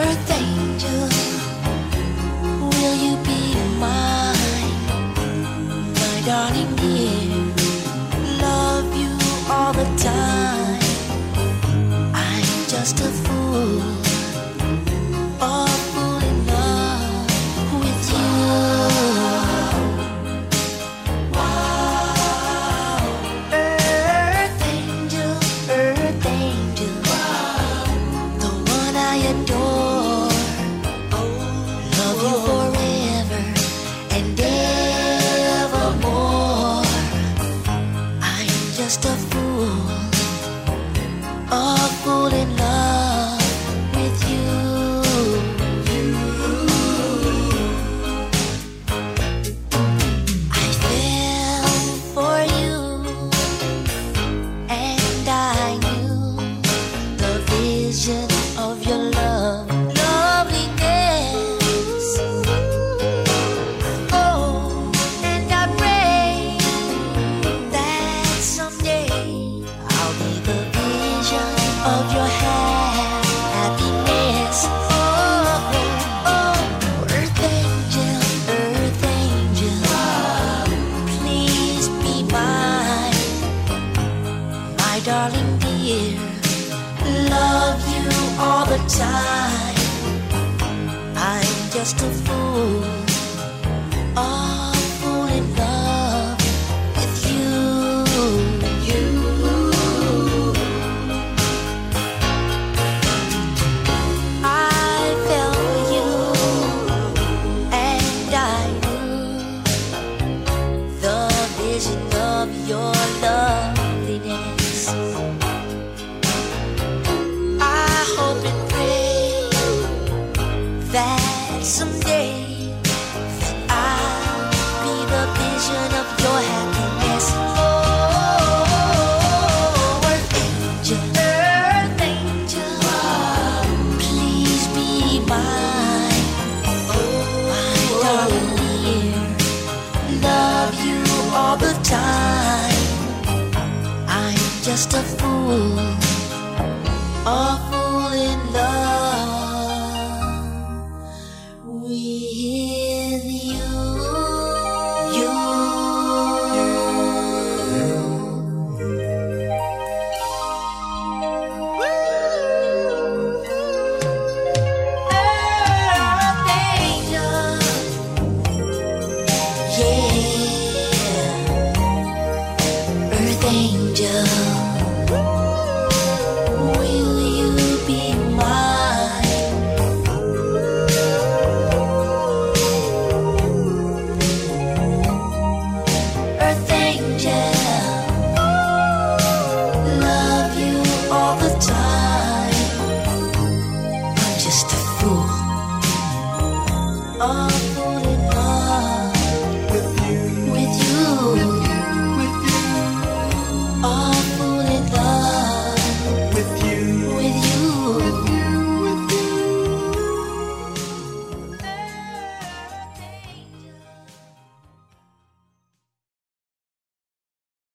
earth angel, will you be mine? My darling dear, love you all the time. I'm just a fool. I adore. Love you forever and evermore. I am just a my darling dear. Love you all the time. I'm just a fool. Oh. time. I'm just a fool. Oh.